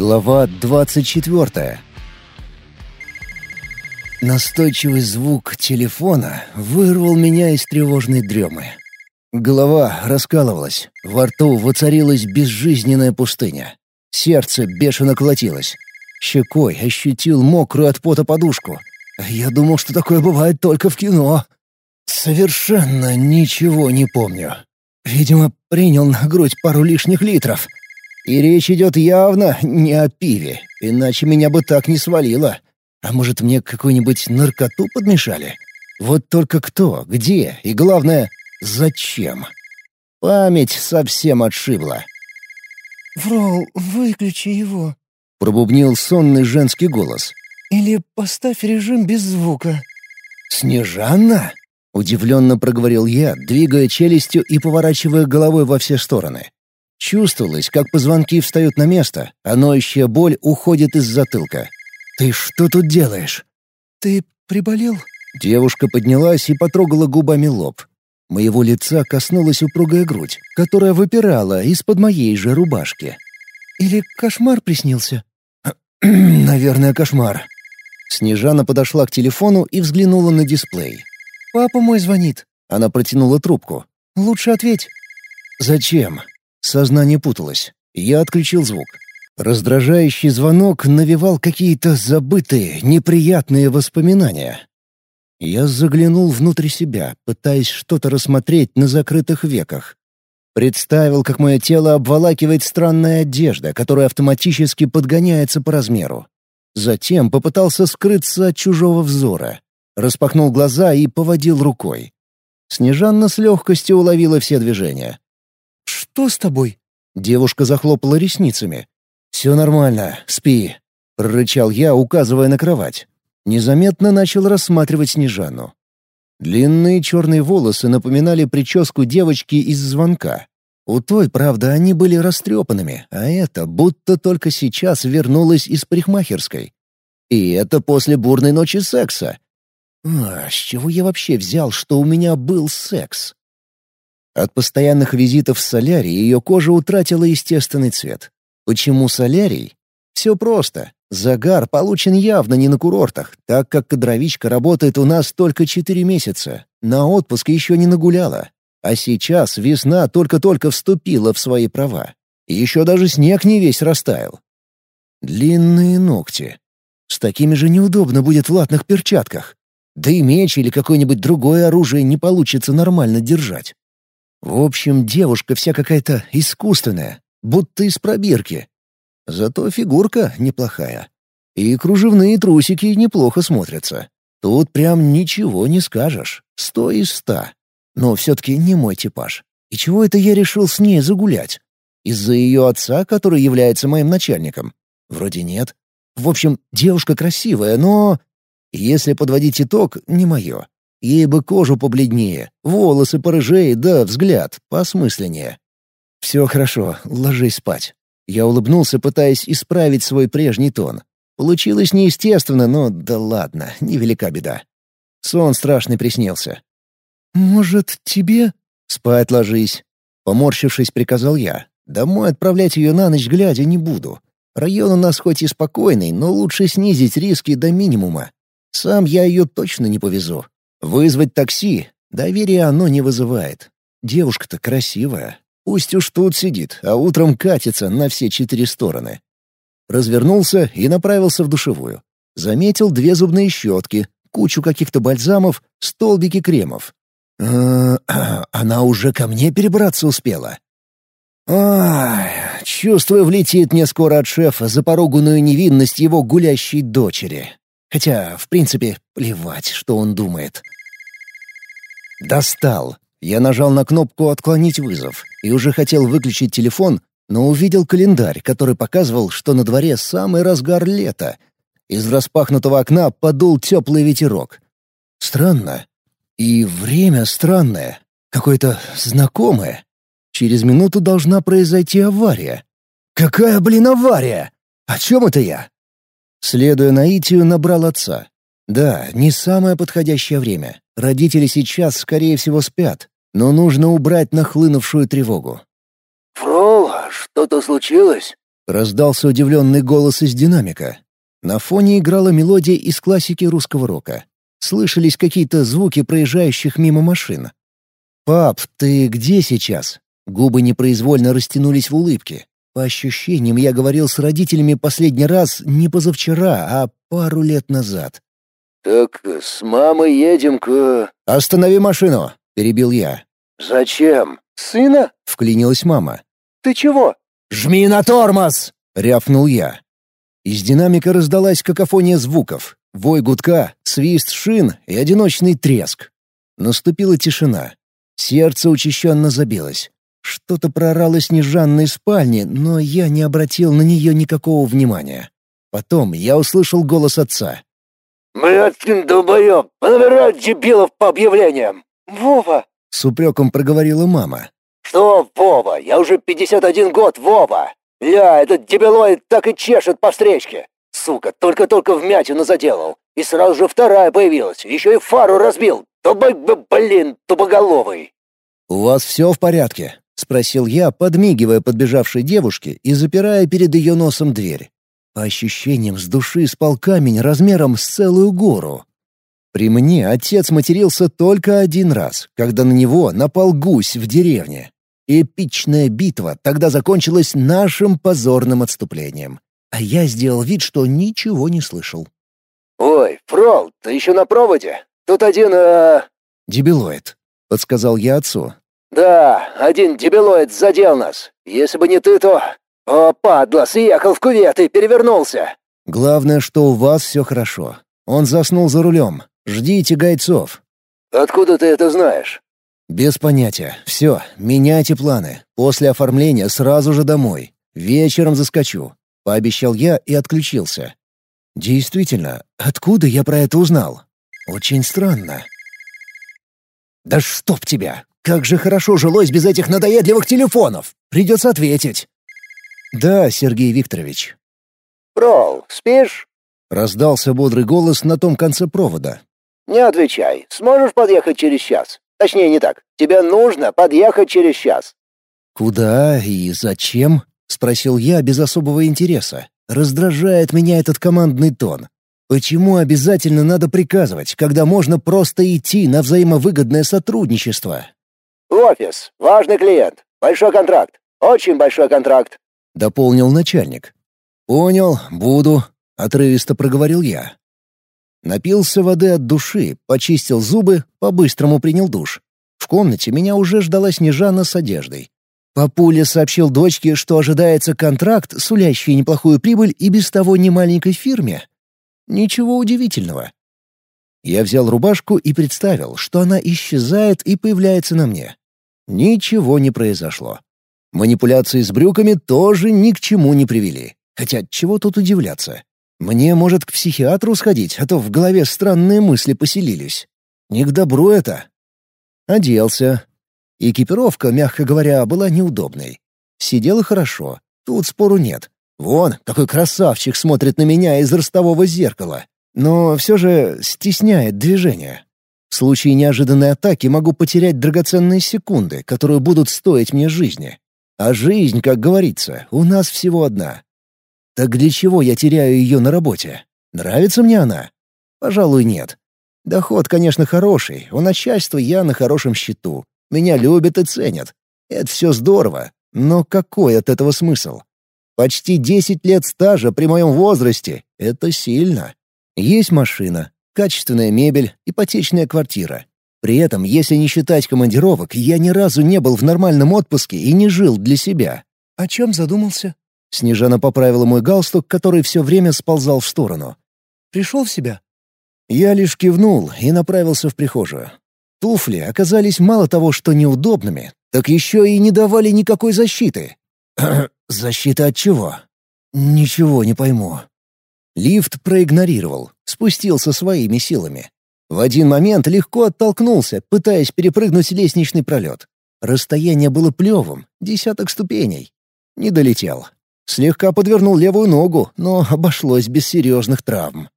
Глава двадцать четвертая. Настойчивый звук телефона вырвал меня из тревожной дремы. Голова раскалывалась, во рту воцарилась безжизненная пустыня. Сердце бешено колотилось. Щекой ощутил мокрую от пота подушку. Я думал, что такое бывает только в кино. Совершенно ничего не помню. Видимо, принял на грудь пару лишних литров — и речь идет явно не о пиве, иначе меня бы так не свалило. А может, мне какую-нибудь наркоту подмешали? Вот только кто, где и, главное, зачем? Память совсем отшибла. «Фрол, выключи его», — пробубнил сонный женский голос. «Или поставь режим без звука». «Снежанна?» — удивленно проговорил я, двигая челюстью и поворачивая головой во все стороны. Чувствовалось, как позвонки встают на место, а ноющая боль уходит из затылка. «Ты что тут делаешь?» «Ты приболел?» Девушка поднялась и потрогала губами лоб. Моего лица коснулась упругая грудь, которая выпирала из-под моей же рубашки. «Или кошмар приснился?» «Наверное, кошмар». Снежана подошла к телефону и взглянула на дисплей. «Папа мой звонит». Она протянула трубку. «Лучше ответь». «Зачем?» Сознание путалось. Я отключил звук. Раздражающий звонок навевал какие-то забытые, неприятные воспоминания. Я заглянул внутрь себя, пытаясь что-то рассмотреть на закрытых веках. Представил, как мое тело обволакивает странная одежда, которая автоматически подгоняется по размеру. Затем попытался скрыться от чужого взора. Распахнул глаза и поводил рукой. Снежанна с легкостью уловила все движения. «Что с тобой?» Девушка захлопала ресницами. «Все нормально, спи», — прорычал я, указывая на кровать. Незаметно начал рассматривать Снежану. Длинные черные волосы напоминали прическу девочки из звонка. У той, правда, они были растрепанными, а это будто только сейчас вернулась из парикмахерской. И это после бурной ночи секса. А, с чего я вообще взял, что у меня был секс? От постоянных визитов в солярий ее кожа утратила естественный цвет. Почему солярий? Все просто. Загар получен явно не на курортах, так как кадровичка работает у нас только четыре месяца. На отпуск еще не нагуляла. А сейчас весна только-только вступила в свои права. еще даже снег не весь растаял. Длинные ногти. С такими же неудобно будет в латных перчатках. Да и меч или какое-нибудь другое оружие не получится нормально держать. В общем, девушка вся какая-то искусственная, будто из пробирки. Зато фигурка неплохая. И кружевные трусики неплохо смотрятся. Тут прям ничего не скажешь. Сто из ста. Но все-таки не мой типаж. И чего это я решил с ней загулять? Из-за ее отца, который является моим начальником? Вроде нет. В общем, девушка красивая, но... Если подводить итог, не мое. Ей бы кожу побледнее, волосы порыжее, да взгляд посмысленнее. «Все хорошо, ложись спать». Я улыбнулся, пытаясь исправить свой прежний тон. Получилось неестественно, но да ладно, невелика беда. Сон страшный приснился. «Может, тебе...» «Спать ложись», — поморщившись, приказал я. «Домой отправлять ее на ночь глядя не буду. Район у нас хоть и спокойный, но лучше снизить риски до минимума. Сам я ее точно не повезу. Вызвать такси — доверие оно не вызывает. Девушка-то красивая. Пусть уж тут сидит, а утром катится на все четыре стороны. Развернулся и направился в душевую. Заметил две зубные щетки, кучу каких-то бальзамов, столбики кремов. А, она уже ко мне перебраться успела. Ай, чувствую, влетит мне скоро от шефа за поруганную невинность его гулящей дочери. Хотя, в принципе, плевать, что он думает. Достал. Я нажал на кнопку «Отклонить вызов» и уже хотел выключить телефон, но увидел календарь, который показывал, что на дворе самый разгар лета. Из распахнутого окна подул теплый ветерок. Странно. И время странное. Какое-то знакомое. Через минуту должна произойти авария. Какая, блин, авария? О чем это я? Следуя наитию, набрал отца. Да, не самое подходящее время. Родители сейчас, скорее всего, спят, но нужно убрать нахлынувшую тревогу. «Фрол, что-то случилось?» Раздался удивленный голос из динамика. На фоне играла мелодия из классики русского рока. Слышались какие-то звуки проезжающих мимо машин. «Пап, ты где сейчас?» Губы непроизвольно растянулись в улыбке. По ощущениям, я говорил с родителями последний раз не позавчера, а пару лет назад. «Так с мамой едем к...» «Останови машину!» — перебил я. «Зачем? Сына?» — вклинилась мама. «Ты чего?» «Жми на тормоз!» — рявкнул я. Из динамика раздалась какофония звуков. Вой гудка, свист шин и одиночный треск. Наступила тишина. Сердце учащенно забилось. Что-то прорало снежанной спальни, но я не обратил на нее никакого внимания. Потом я услышал голос отца. «Блядь, долбоёб, понабирать дебилов по объявлениям!» «Вова!» — с упреком проговорила мама. «Что Вова? Я уже 51 год, Вова! Ля, этот дебилоид так и чешет по встречке! Сука, только-только вмятину заделал, и сразу же вторая появилась, еще и фару разбил! Тубы, блин, тубоголовый!» «У вас все в порядке?» — спросил я, подмигивая подбежавшей девушке и запирая перед ее носом дверь. По ощущениям, с души спал камень размером с целую гору. При мне отец матерился только один раз, когда на него напал гусь в деревне. Эпичная битва тогда закончилась нашим позорным отступлением. А я сделал вид, что ничего не слышал. «Ой, Фрол, ты еще на проводе? Тут один, э...» «Дебилоид», — подсказал я отцу. «Да, один дебилоид задел нас. Если бы не ты, то... О, падла, съехал в кувет и перевернулся!» «Главное, что у вас все хорошо. Он заснул за рулем. Ждите гайцов». «Откуда ты это знаешь?» «Без понятия. Все, меняйте планы. После оформления сразу же домой. Вечером заскочу», — пообещал я и отключился. «Действительно, откуда я про это узнал? Очень странно». «Да чтоб тебя! Как же хорошо жилось без этих надоедливых телефонов! Придется ответить!» «Да, Сергей Викторович». «Ролл, спишь?» — раздался бодрый голос на том конце провода. «Не отвечай. Сможешь подъехать через час? Точнее, не так. Тебе нужно подъехать через час». «Куда и зачем?» — спросил я без особого интереса. Раздражает меня этот командный тон. Почему обязательно надо приказывать, когда можно просто идти на взаимовыгодное сотрудничество? «В офис. Важный клиент. Большой контракт. Очень большой контракт», — дополнил начальник. «Понял, буду», — отрывисто проговорил я. Напился воды от души, почистил зубы, по-быстрому принял душ. В комнате меня уже ждала Снежана с одеждой. Папуля сообщил дочке, что ожидается контракт, сулящий неплохую прибыль и без того немаленькой фирме. Ничего удивительного. Я взял рубашку и представил, что она исчезает и появляется на мне. Ничего не произошло. Манипуляции с брюками тоже ни к чему не привели. Хотя чего тут удивляться? Мне, может, к психиатру сходить, а то в голове странные мысли поселились. Не к добру это. Оделся. Экипировка, мягко говоря, была неудобной. Сидела хорошо, тут спору нет. Вон, какой красавчик смотрит на меня из ростового зеркала. Но все же стесняет движение. В случае неожиданной атаки могу потерять драгоценные секунды, которые будут стоить мне жизни. А жизнь, как говорится, у нас всего одна. Так для чего я теряю ее на работе? Нравится мне она? Пожалуй, нет. Доход, конечно, хороший, у начальства я на хорошем счету. Меня любят и ценят. Это все здорово, но какой от этого смысл? Почти 10 лет стажа при моем возрасте — это сильно. Есть машина, качественная мебель, ипотечная квартира. При этом, если не считать командировок, я ни разу не был в нормальном отпуске и не жил для себя. О чем задумался? Снежана поправила мой галстук, который все время сползал в сторону. «Пришел в себя?» Я лишь кивнул и направился в прихожую. Туфли оказались мало того, что неудобными, так еще и не давали никакой защиты. Защита от чего? Ничего не пойму. Лифт проигнорировал, спустился своими силами. В один момент легко оттолкнулся, пытаясь перепрыгнуть лестничный пролет. Расстояние было плевым, десяток ступеней. Не долетел. Слегка подвернул левую ногу, но обошлось без серьезных травм.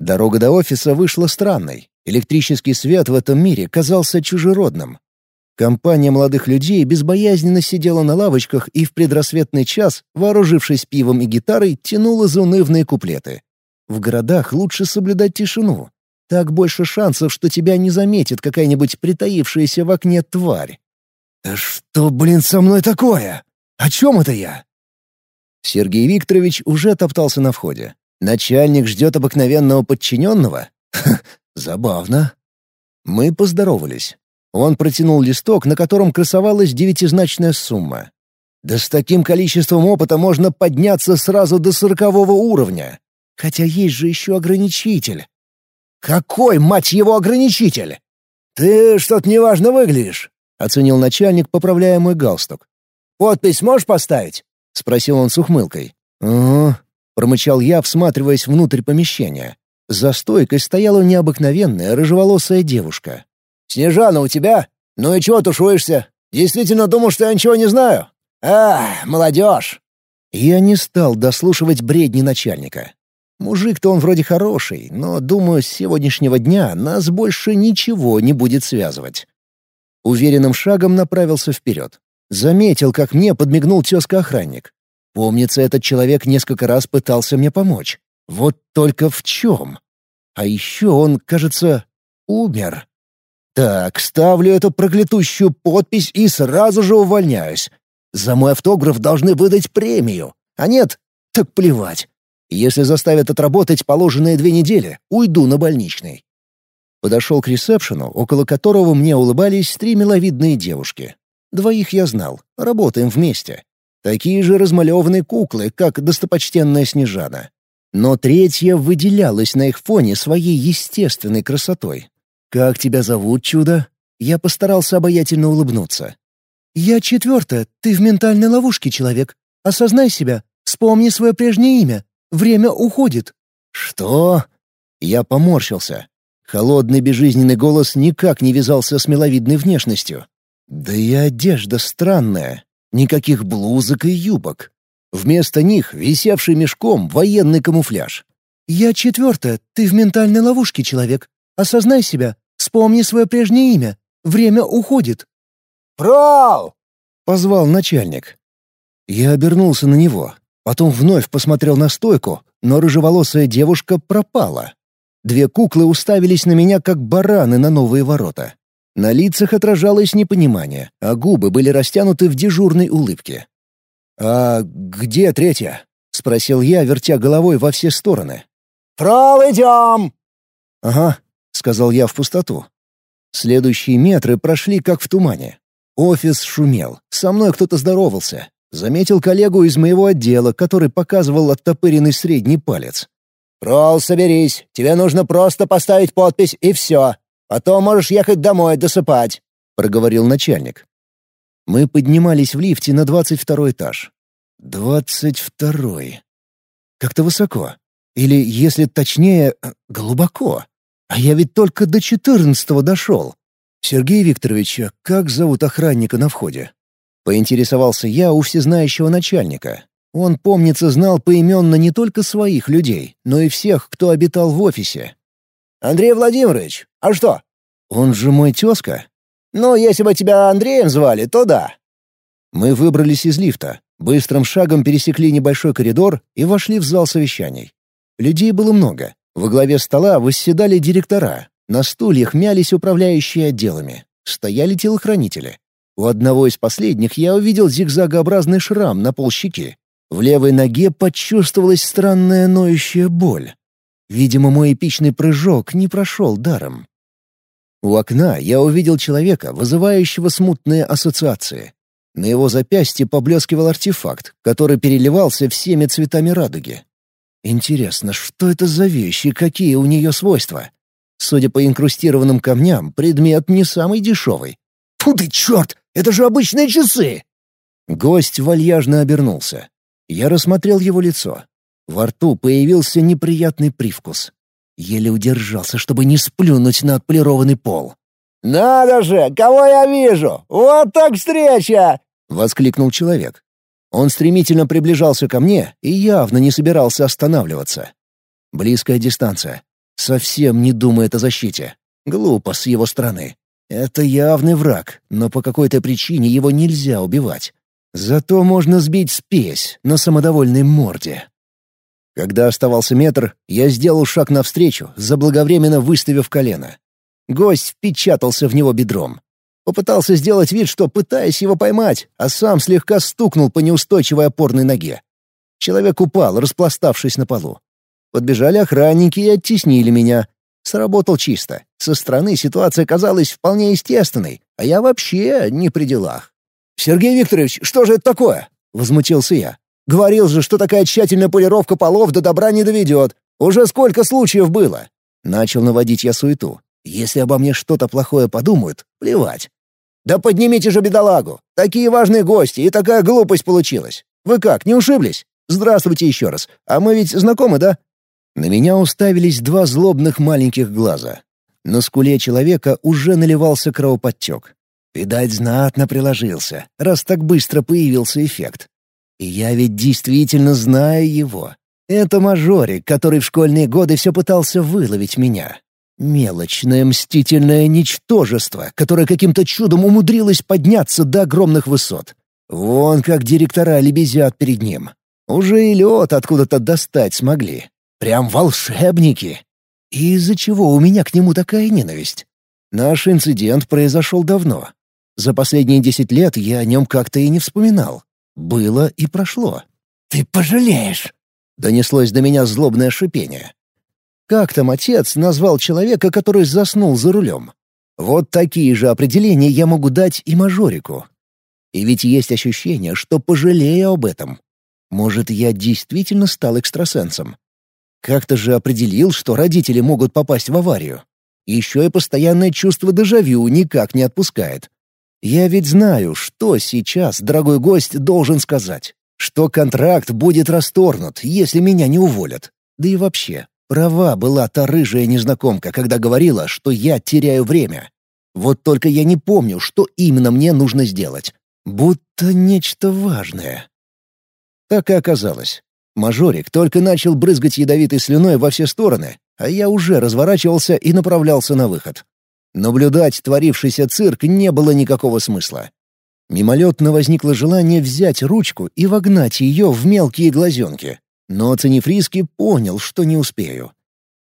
Дорога до офиса вышла странной. Электрический свет в этом мире казался чужеродным. Компания молодых людей безбоязненно сидела на лавочках и в предрассветный час, вооружившись пивом и гитарой, тянула заунывные куплеты. В городах лучше соблюдать тишину. Так больше шансов, что тебя не заметит какая-нибудь притаившаяся в окне тварь. «Да что, блин, со мной такое? О чем это я?» Сергей Викторович уже топтался на входе. Начальник ждет обыкновенного подчиненного? забавно. Мы поздоровались. Он протянул листок, на котором красовалась девятизначная сумма. Да с таким количеством опыта можно подняться сразу до сорокового уровня. Хотя есть же еще ограничитель. Какой, мать его, ограничитель? Ты что-то неважно выглядишь, — оценил начальник, поправляя мой галстук. «Подпись можешь поставить?» — спросил он с ухмылкой. «Угу», — промычал я, всматриваясь внутрь помещения. За стойкой стояла необыкновенная рыжеволосая девушка. «Снежана у тебя? Ну и чего тушуешься? Действительно думал, что я ничего не знаю? А, молодежь!» Я не стал дослушивать бредни начальника. Мужик-то он вроде хороший, но, думаю, с сегодняшнего дня нас больше ничего не будет связывать. Уверенным шагом направился вперед. Заметил, как мне подмигнул тезка-охранник. Помнится, этот человек несколько раз пытался мне помочь. Вот только в чем? А еще он, кажется, умер. Так, ставлю эту проклятущую подпись и сразу же увольняюсь. За мой автограф должны выдать премию. А нет, так плевать. Если заставят отработать положенные две недели, уйду на больничный. Подошел к ресепшену, около которого мне улыбались три миловидные девушки. Двоих я знал, работаем вместе. Такие же размалеванные куклы, как достопочтенная Снежана. Но третья выделялась на их фоне своей естественной красотой. «Как тебя зовут, чудо?» Я постарался обаятельно улыбнуться. «Я четвертая. Ты в ментальной ловушке, человек. Осознай себя. Вспомни свое прежнее имя. Время уходит». «Что?» Я поморщился. Холодный безжизненный голос никак не вязался с миловидной внешностью. Да и одежда странная. Никаких блузок и юбок. Вместо них висевший мешком военный камуфляж. «Я четвертая. Ты в ментальной ловушке, человек. Осознай себя. Вспомни свое прежнее имя. Время уходит». «Прал!» — позвал начальник. Я обернулся на него. Потом вновь посмотрел на стойку, но рыжеволосая девушка пропала. Две куклы уставились на меня, как бараны на новые ворота. На лицах отражалось непонимание, а губы были растянуты в дежурной улыбке. «А где третья?» — спросил я, вертя головой во все стороны. «Фрол, идем!» «Ага», — сказал я в пустоту. Следующие метры прошли как в тумане. Офис шумел, со мной кто-то здоровался. Заметил коллегу из моего отдела, который показывал оттопыренный средний палец. «Ролл, соберись. Тебе нужно просто поставить подпись, и все. Потом можешь ехать домой досыпать», — проговорил начальник. Мы поднимались в лифте на двадцать второй этаж. Двадцать второй. Как-то высоко. Или, если точнее, глубоко. А я ведь только до четырнадцатого дошел. Сергей Викторович, как зовут охранника на входе? Поинтересовался я у всезнающего начальника. Он, помнится, знал поименно не только своих людей, но и всех, кто обитал в офисе. «Андрей Владимирович, а что?» «Он же мой тезка». «Ну, если бы тебя Андреем звали, то да». Мы выбрались из лифта, быстрым шагом пересекли небольшой коридор и вошли в зал совещаний. Людей было много. Во главе стола восседали директора. На стульях мялись управляющие отделами. Стояли телохранители. У одного из последних я увидел зигзагообразный шрам на полщеки. В левой ноге почувствовалась странная ноющая боль. Видимо, мой эпичный прыжок не прошел даром. У окна я увидел человека, вызывающего смутные ассоциации. На его запястье поблескивал артефакт, который переливался всеми цветами радуги. Интересно, что это за вещи и какие у нее свойства? Судя по инкрустированным камням, предмет не самый дешевый. «Фу ты, черт! Это же обычные часы!» Гость вальяжно обернулся. Я рассмотрел его лицо. Во рту появился неприятный привкус. Еле удержался, чтобы не сплюнуть на отполированный пол. «Надо же, кого я вижу! Вот так встреча!» — воскликнул человек. Он стремительно приближался ко мне и явно не собирался останавливаться. Близкая дистанция. Совсем не думает о защите. Глупо с его стороны. Это явный враг, но по какой-то причине его нельзя убивать. Зато можно сбить спесь на самодовольной морде. Когда оставался метр, я сделал шаг навстречу, заблаговременно выставив колено. Гость впечатался в него бедром. Попытался сделать вид, что пытаясь его поймать, а сам слегка стукнул по неустойчивой опорной ноге. Человек упал, распластавшись на полу. Подбежали охранники и оттеснили меня. Сработал чисто. Со стороны ситуация казалась вполне естественной, а я вообще не при делах. «Сергей Викторович, что же это такое?» — возмутился я. «Говорил же, что такая тщательная полировка полов до добра не доведет. Уже сколько случаев было?» Начал наводить я суету. «Если обо мне что-то плохое подумают, плевать. «Да поднимите же бедолагу! Такие важные гости, и такая глупость получилась! Вы как, не ушиблись? Здравствуйте еще раз. А мы ведь знакомы, да?» На меня уставились два злобных маленьких глаза. На скуле человека уже наливался кровоподтек. Видать, знатно приложился, раз так быстро появился эффект. И я ведь действительно знаю его. Это мажорик, который в школьные годы все пытался выловить меня. Мелочное мстительное ничтожество, которое каким-то чудом умудрилось подняться до огромных высот. Вон как директора лебезят перед ним. Уже и лед откуда-то достать смогли. Прям волшебники. И из-за чего у меня к нему такая ненависть? Наш инцидент произошел давно. За последние десять лет я о нем как-то и не вспоминал. Было и прошло. «Ты пожалеешь!» — донеслось до меня злобное шипение. Как там отец назвал человека, который заснул за рулем? Вот такие же определения я могу дать и мажорику. И ведь есть ощущение, что пожалею об этом. Может, я действительно стал экстрасенсом. Как-то же определил, что родители могут попасть в аварию. Еще и постоянное чувство дежавю никак не отпускает. Я ведь знаю, что сейчас дорогой гость должен сказать. Что контракт будет расторгнут, если меня не уволят. Да и вообще, Права была та рыжая незнакомка, когда говорила, что я теряю время. Вот только я не помню, что именно мне нужно сделать. Будто нечто важное. Так и оказалось. Мажорик только начал брызгать ядовитой слюной во все стороны, а я уже разворачивался и направлялся на выход. Наблюдать творившийся цирк не было никакого смысла. Мимолетно возникло желание взять ручку и вогнать ее в мелкие глазенки. Но, оценив риски, понял, что не успею.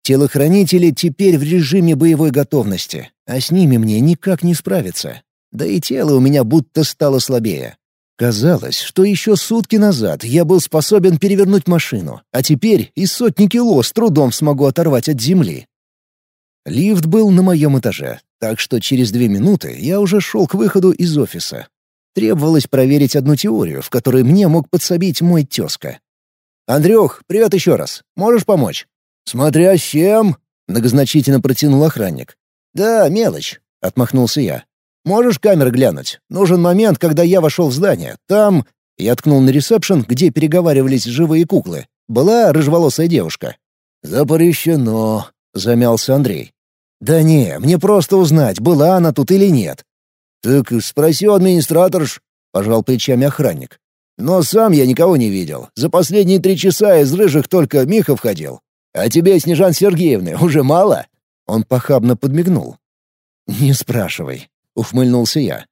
Телохранители теперь в режиме боевой готовности, а с ними мне никак не справиться. Да и тело у меня будто стало слабее. Казалось, что еще сутки назад я был способен перевернуть машину, а теперь и сотни кило с трудом смогу оторвать от земли. Лифт был на моем этаже, так что через две минуты я уже шел к выходу из офиса. Требовалось проверить одну теорию, в которой мне мог подсобить мой тезка. «Андрюх, привет еще раз. Можешь помочь?» «Смотря с чем?» — многозначительно протянул охранник. «Да, мелочь», — отмахнулся я. «Можешь камеры глянуть? Нужен момент, когда я вошел в здание. Там...» Я ткнул на ресепшн, где переговаривались живые куклы. Была рыжеволосая девушка. «Запрещено», — замялся Андрей. «Да не, мне просто узнать, была она тут или нет». «Так спроси у администраторш», — пожал плечами охранник. Но сам я никого не видел. За последние три часа из рыжих только Миха входил. А тебе, Снежан Сергеевны, уже мало?» Он похабно подмигнул. «Не спрашивай», — ухмыльнулся я.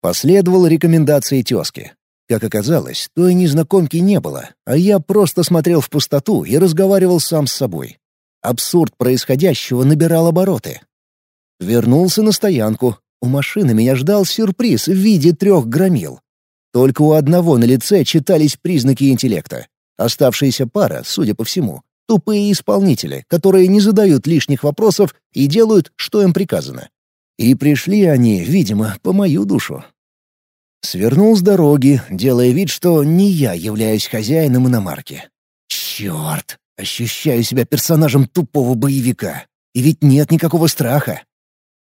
Последовал рекомендации тезки. Как оказалось, той незнакомки не было, а я просто смотрел в пустоту и разговаривал сам с собой. Абсурд происходящего набирал обороты. Вернулся на стоянку. У машины меня ждал сюрприз в виде трех громил. Только у одного на лице читались признаки интеллекта. Оставшаяся пара, судя по всему, тупые исполнители, которые не задают лишних вопросов и делают, что им приказано. И пришли они, видимо, по мою душу. Свернул с дороги, делая вид, что не я являюсь хозяином иномарки. Черт! Ощущаю себя персонажем тупого боевика. И ведь нет никакого страха.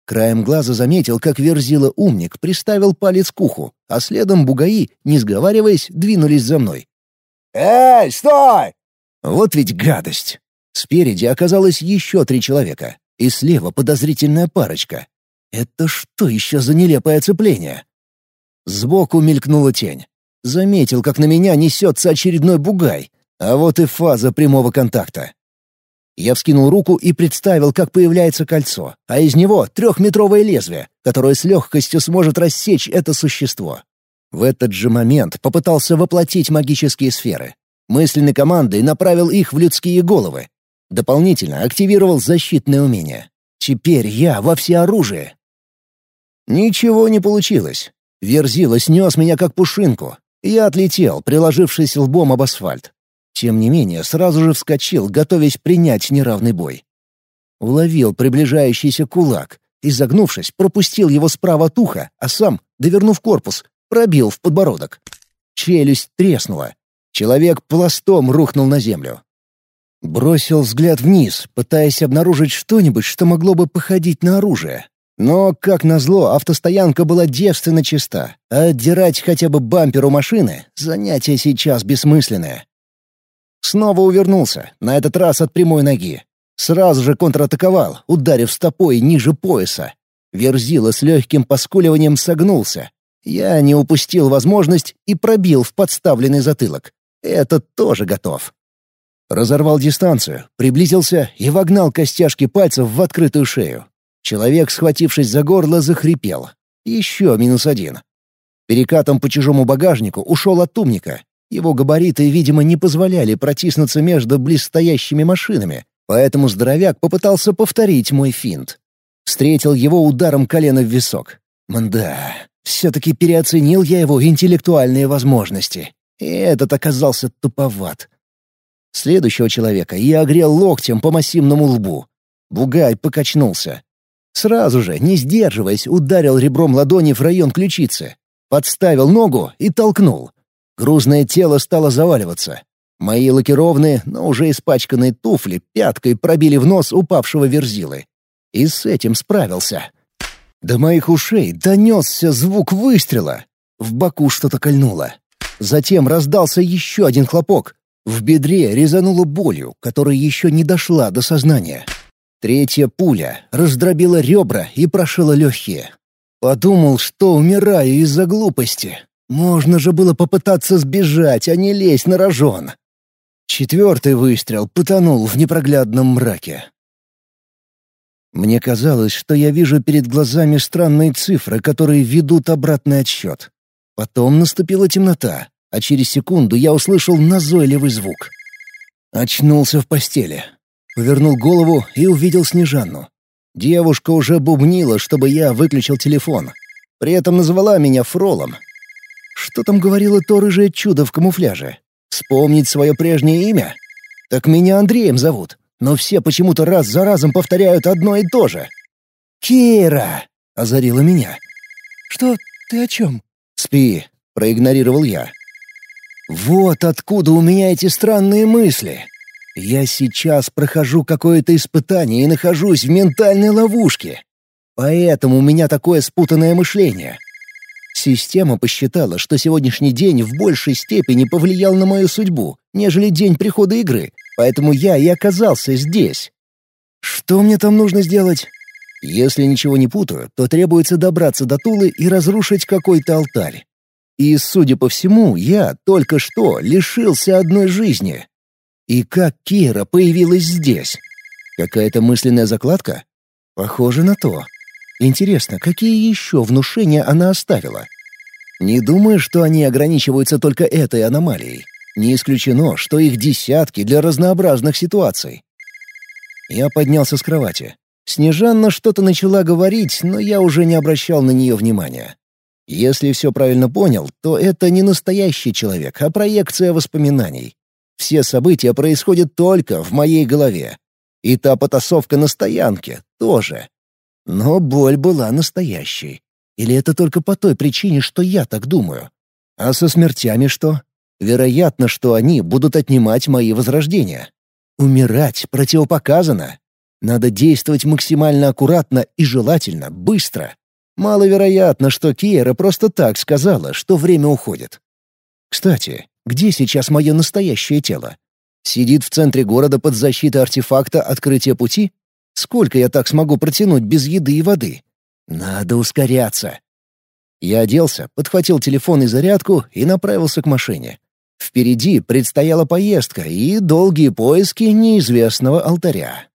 Краем глаза заметил, как верзила умник приставил палец к уху, а следом бугаи, не сговариваясь, двинулись за мной. «Эй, стой!» Вот ведь гадость. Спереди оказалось еще три человека, и слева подозрительная парочка. Это что еще за нелепое оцепление? Сбоку мелькнула тень. Заметил, как на меня несется очередной бугай, а вот и фаза прямого контакта. Я вскинул руку и представил, как появляется кольцо, а из него трехметровое лезвие, которое с легкостью сможет рассечь это существо. В этот же момент попытался воплотить магические сферы. Мысленной командой направил их в людские головы. Дополнительно активировал защитное умение. Теперь я во всеоружии. Ничего не получилось. Верзила снес меня как пушинку. Я отлетел, приложившись лбом об асфальт. Тем не менее, сразу же вскочил, готовясь принять неравный бой. Уловил приближающийся кулак и, загнувшись, пропустил его справа от уха, а сам, довернув корпус, пробил в подбородок. Челюсть треснула. Человек пластом рухнул на землю. Бросил взгляд вниз, пытаясь обнаружить что-нибудь, что могло бы походить на оружие. Но, как назло, автостоянка была девственно чиста, а отдирать хотя бы бампер у машины — занятие сейчас бессмысленное. Снова увернулся, на этот раз от прямой ноги. Сразу же контратаковал, ударив стопой ниже пояса. Верзила с легким поскуливанием согнулся. Я не упустил возможность и пробил в подставленный затылок. Этот тоже готов. Разорвал дистанцию, приблизился и вогнал костяшки пальцев в открытую шею. Человек, схватившись за горло, захрипел. Еще минус один. Перекатом по чужому багажнику ушел от умника. Его габариты, видимо, не позволяли протиснуться между близстоящими машинами, поэтому здоровяк попытался повторить мой финт. Встретил его ударом колена в висок. Мда, все-таки переоценил я его интеллектуальные возможности. И этот оказался туповат. Следующего человека я огрел локтем по массивному лбу. Бугай покачнулся. Сразу же, не сдерживаясь, ударил ребром ладони в район ключицы. Подставил ногу и толкнул. Грузное тело стало заваливаться. Мои лакированные, но уже испачканные туфли пяткой пробили в нос упавшего верзилы. И с этим справился. До моих ушей донесся звук выстрела. В боку что-то кольнуло. Затем раздался еще один хлопок. В бедре резануло болью, которая еще не дошла до сознания. Третья пуля раздробила ребра и прошила легкие. Подумал, что умираю из-за глупости. Можно же было попытаться сбежать, а не лезть на рожон. Четвертый выстрел потонул в непроглядном мраке. Мне казалось, что я вижу перед глазами странные цифры, которые ведут обратный отсчет. Потом наступила темнота, а через секунду я услышал назойливый звук. Очнулся в постели. Повернул голову и увидел Снежанну. Девушка уже бубнила, чтобы я выключил телефон. При этом назвала меня Фролом, что там говорило то рыжее чудо в камуфляже? Вспомнить свое прежнее имя? Так меня Андреем зовут, но все почему-то раз за разом повторяют одно и то же. «Кира!» — озарила меня. «Что? Ты о чем?» «Спи», — проигнорировал я. «Вот откуда у меня эти странные мысли. Я сейчас прохожу какое-то испытание и нахожусь в ментальной ловушке. Поэтому у меня такое спутанное мышление. Система посчитала, что сегодняшний день в большей степени повлиял на мою судьбу, нежели день прихода игры, поэтому я и оказался здесь. Что мне там нужно сделать? Если ничего не путаю, то требуется добраться до Тулы и разрушить какой-то алтарь. И, судя по всему, я только что лишился одной жизни. И как Кира появилась здесь? Какая-то мысленная закладка? Похоже на то. Интересно, какие еще внушения она оставила? Не думаю, что они ограничиваются только этой аномалией. Не исключено, что их десятки для разнообразных ситуаций. Я поднялся с кровати. Снежанна что-то начала говорить, но я уже не обращал на нее внимания. Если все правильно понял, то это не настоящий человек, а проекция воспоминаний. Все события происходят только в моей голове. И та потасовка на стоянке тоже. Но боль была настоящей. Или это только по той причине, что я так думаю? А со смертями что? Вероятно, что они будут отнимать мои возрождения. Умирать противопоказано. Надо действовать максимально аккуратно и желательно быстро. Маловероятно, что Киера просто так сказала, что время уходит. Кстати, где сейчас мое настоящее тело? Сидит в центре города под защитой артефакта открытия пути? Сколько я так смогу протянуть без еды и воды? Надо ускоряться. Я оделся, подхватил телефон и зарядку и направился к машине. Впереди предстояла поездка и долгие поиски неизвестного алтаря.